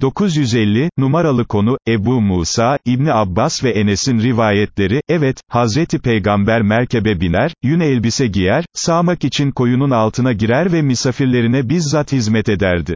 950, numaralı konu, Ebu Musa, İbni Abbas ve Enes'in rivayetleri, evet, Hazreti Peygamber merkebe biner, yün elbise giyer, sağmak için koyunun altına girer ve misafirlerine bizzat hizmet ederdi.